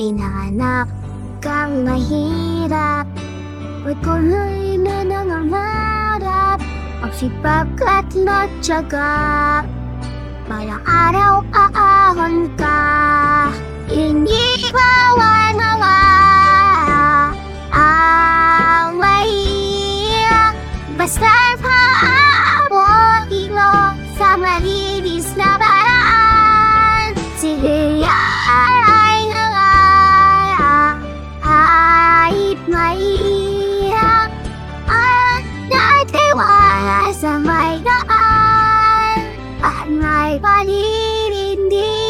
Pinanak kang mahirap. Patuloy na nangangarap Magsipag at matyaga. Balang araw aahon ka Hindi bawal mga ang mahirap. Basta paabot ilo sa malinis na paraan naiiyak At natiwala sa may daan. At may paninindi